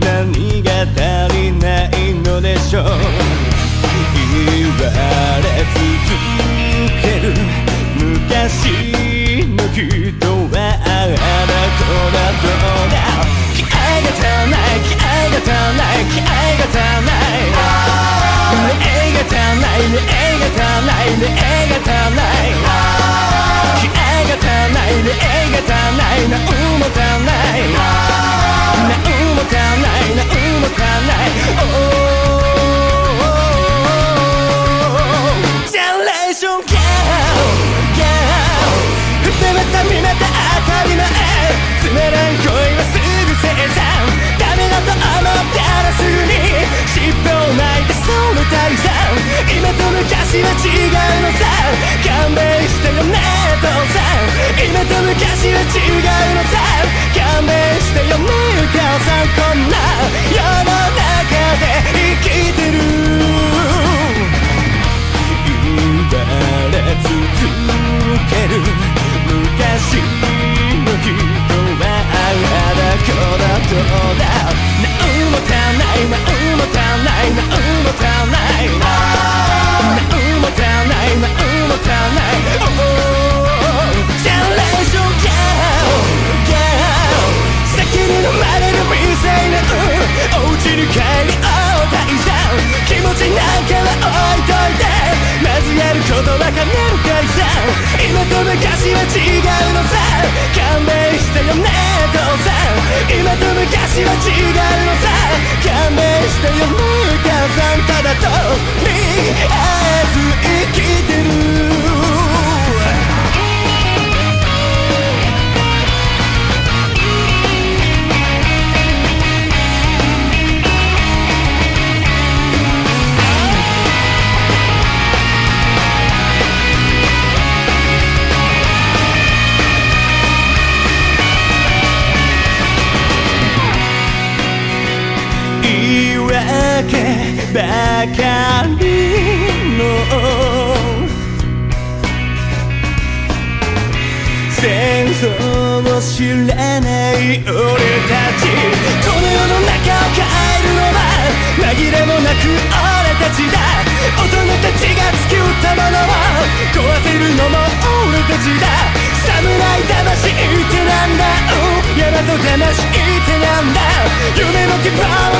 何が足りないのでしょう。言われ続ける。昔の人当たり前つまらん恋はすぐ生産ダメだと思ったらすぐに尻尾を巻いてその退散今と昔は違うのさ勘弁してよね父さん。今と昔は違う。今と昔は違うのさ。勘弁してよね。訳ばかりの。戦争を知らない俺たち。この世の中を変えるのは紛れもなく俺たちだ。大人たちが作ったものを壊せるのも俺たちだ。侍魂ってなんだ？大和魂ってなんだ？夢も希望もない世界で生き